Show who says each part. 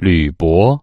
Speaker 1: 吕伯。